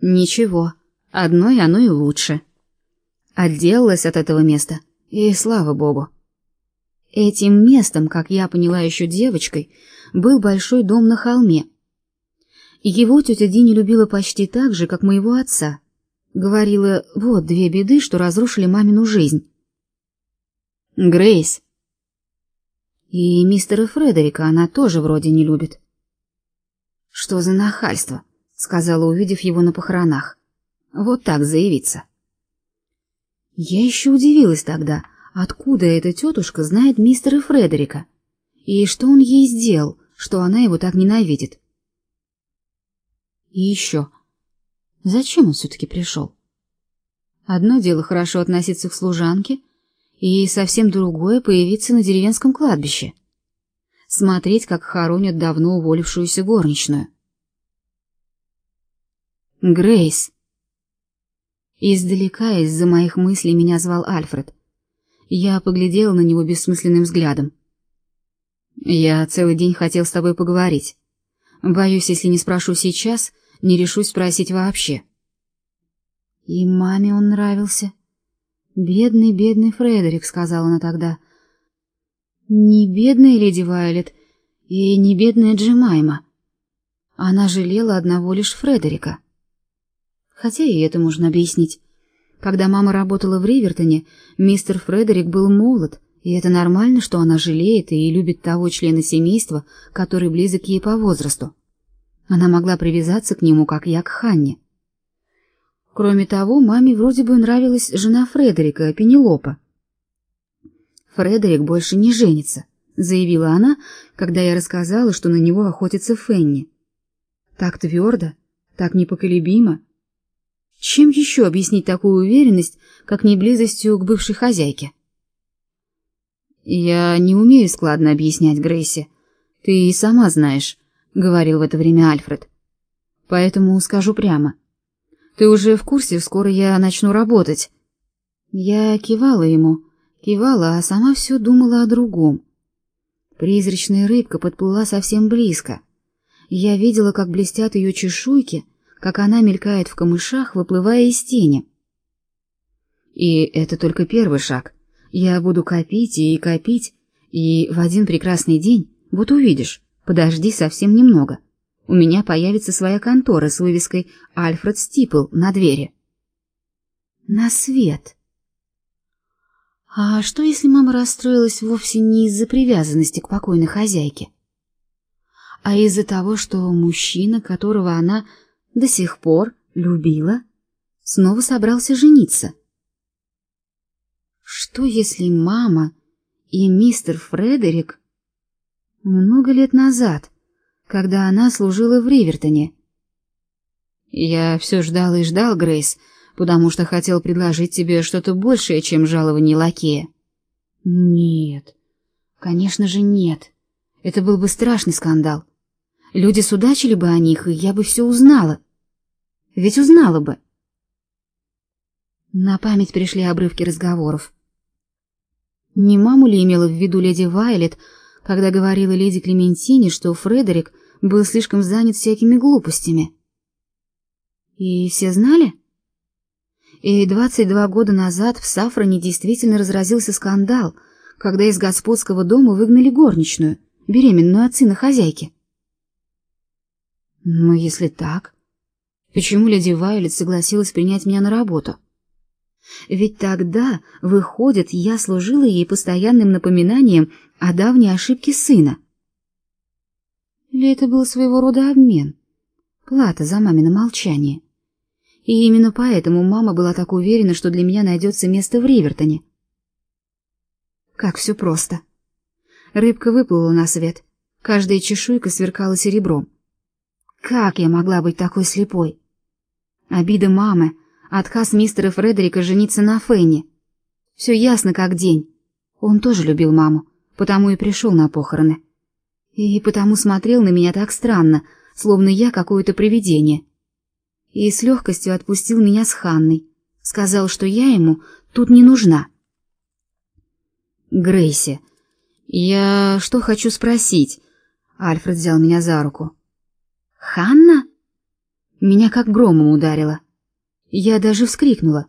Ничего, одной оно и лучше. Отделалась от этого места, и слава богу. Этим местом, как я поняла еще девочкой, был большой дом на холме. Его тетя Дини любила почти так же, как моего отца. Говорила, вот две беды, что разрушили мамину жизнь. Грейс. И мистера Фредерика она тоже вроде не любит. Что за нахальство, сказала, увидев его на похоронах. Вот так заявиться. Я еще удивилась тогда, откуда эта тетушка знает мистера Фредерика и что он ей сделал, что она его так ненавидит. И еще, зачем он все-таки пришел? Одно дело хорошо относиться к служанке, и совсем другое появиться на деревенском кладбище, смотреть, как хоронят давно уволившуюся горничную. Грейс. Издалека из-за моих мыслей меня звал Альфред. Я поглядела на него бессмысленным взглядом. Я целый день хотел с тобой поговорить. Боюсь, если не спрошу сейчас, не решусь спросить вообще. И маме он нравился. Бедный, бедный Фредерик, сказала она тогда. Не бедная леди Вайлет и не бедная Джемайма. Она жалела одного лишь Фредерика. Хотя и это можно объяснить. Когда мама работала в Ривертоне, мистер Фредерик был молод, и это нормально, что она жалеет и любит того члена семейства, который близок ей по возрасту. Она могла привязаться к нему, как я к Ханне. Кроме того, маме вроде бы нравилась жена Фредерика, Пенелопа. Фредерик больше не женится, заявила она, когда я рассказала, что на него охотится Фенни. Так твердо, так непоколебимо. Чем еще объяснить такую уверенность, как не близостью к бывшей хозяйке? Я не умею складно объяснять Грейси. Ты и сама знаешь, говорил в это время Альфред. Поэтому скажу прямо. Ты уже в курсе, скоро я начну работать. Я кивала ему, кивала, а сама все думала о другом. Призрачная рыбка подплыла совсем близко. Я видела, как блестят ее чешуйки, как она мелькает в камышах, выплывая из тени. И это только первый шаг. Я буду копить и копить, и в один прекрасный день, вот увидишь, подожди совсем немного. У меня появится своя контора с вывеской «Альфред Стипл» на двери. На свет. А что, если мама расстроилась вовсе не из-за привязанности к покойной хозяйке, а из-за того, что мужчина, которого она до сих пор любила, снова собрался жениться. Что если мама и мистер Фредерик много лет назад, когда она служила в Ривертоне? Я все ждал и ждал, Грейс, потому что хотел предложить тебе что-то большее, чем жалование лакея. Нет. Конечно же, нет. Это был бы страшный скандал. Люди судачили бы о них, и я бы все узнала. Ведь узнала бы. На память пришли обрывки разговоров. Не маму ли имела в виду леди Вайлет, когда говорила леди Клементине, что Фредерик был слишком занят всякими глупостями? И все знали? И двадцать два года назад в Сафроне действительно разразился скандал, когда из господского дома выгнали горничную, беременную от сына хозяйки. Но если так, Почему леди Вайлет согласилась принять меня на работу? Ведь тогда, выходит, я служила ей постоянным напоминанием о давней ошибке сына. Или это был своего рода обмен? Плата за мамино молчание. И именно поэтому мама была так уверена, что для меня найдется место в Ривертоне. Как все просто. Рыбка выплыла на свет. Каждая чешуйка сверкала серебром. Как я могла быть такой слепой? Обида мамы, отказ мистера Фредерика жениться на Фенни. Все ясно как день. Он тоже любил маму, потому и пришел на похороны. И потому смотрел на меня так странно, словно я какое-то привидение. И с легкостью отпустил меня с Ханной. Сказал, что я ему тут не нужна. Грейси, я что хочу спросить? Альфред взял меня за руку. Ханна? Меня как громом ударило. Я даже вскрикнула.